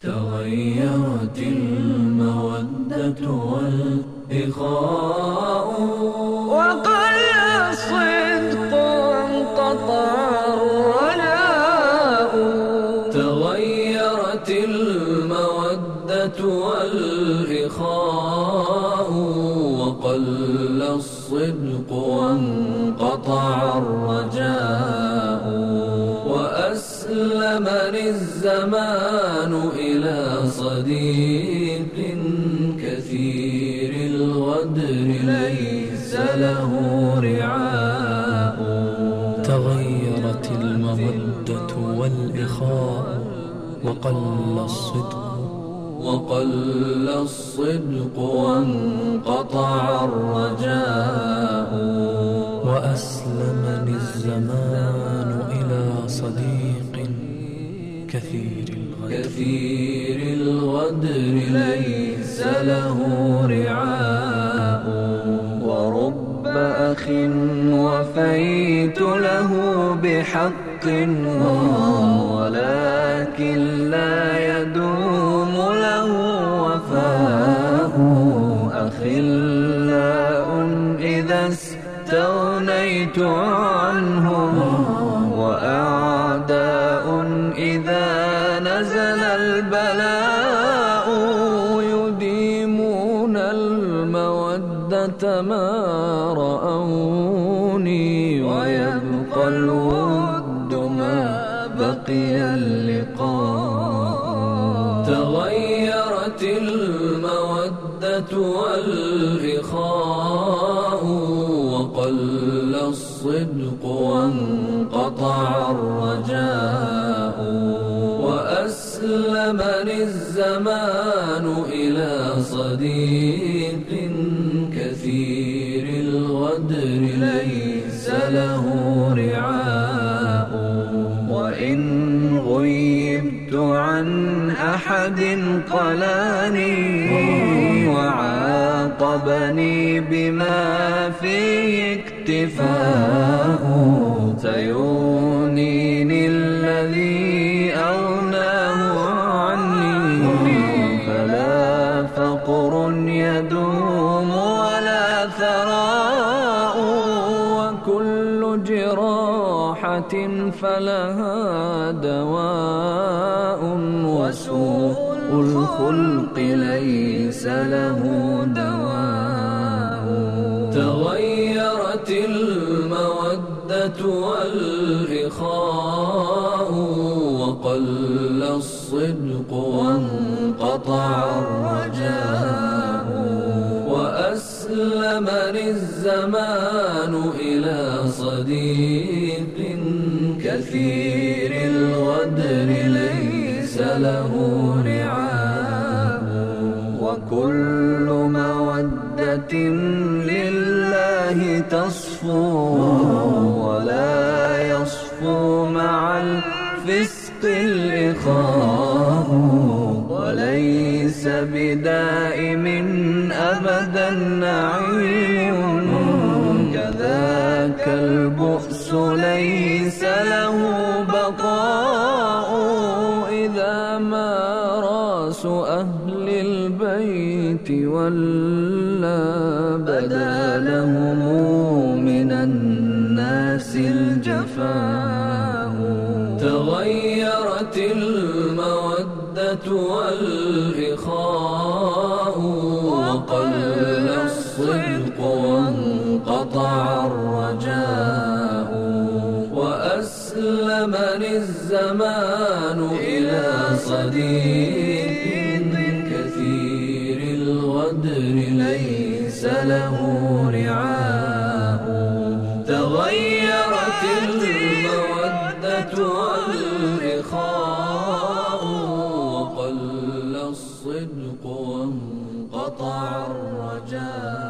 تغيرت المودة والإخاء. وقل الصدق وانقطع الرجاء تغيرت المودة والإخاء. وقل الصدق وانقطع الرجاء. وأسلمني الزمان إلى صديق كثير الغدر ليس له رعاء. تغيرت المودة والإخاء وقل الصدق. وقل الصدق وانقطع الرجاء. وأسلمني الزمان إلى صديق كثير الغدر. كثير الغدر ليس له رعاء. ورب أخ وفيت له بحق ولكن لا يدوم له وفاء. أخلاء إذا استغنيت عنهم نزل البلاء يديمون المودة ما رأوني ويبقى الود ما بقي اللقاء تغيرت المودة والإخاء وقل الصدق وانقطع الرجاء وأسلمني الزمان إلى صديق كثير الغدر ليس له رعاء. وإن غيبت عن أحد قلاني وعاقبني بما فيه اكتفاء سيغنيني فلها دواء وسوء الخلق ليس له دواء. تغيرت المودة والإخاء وقل الصدق وانقطع الرجاء. الزمان إلى صديق كثير الغدر ليس له رعاء وكل مودة لله تصفو ولا يصفو مع الفسق الإخاء. وليس بدائم أبدا نعيم. كذاك البؤس ليس له بقاء إذا ما راس أهل البيت ولا بدا لهم من الناس الجفاء. تغيرت المودة والإخاء وأسلمني الزمان إلى صديق كثير الغدر ليس له رعاء تغيرت المودة والإخاء وقل الصدق وانقطع الرجاء.